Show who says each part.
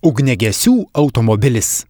Speaker 1: Ugnegesių automobilis.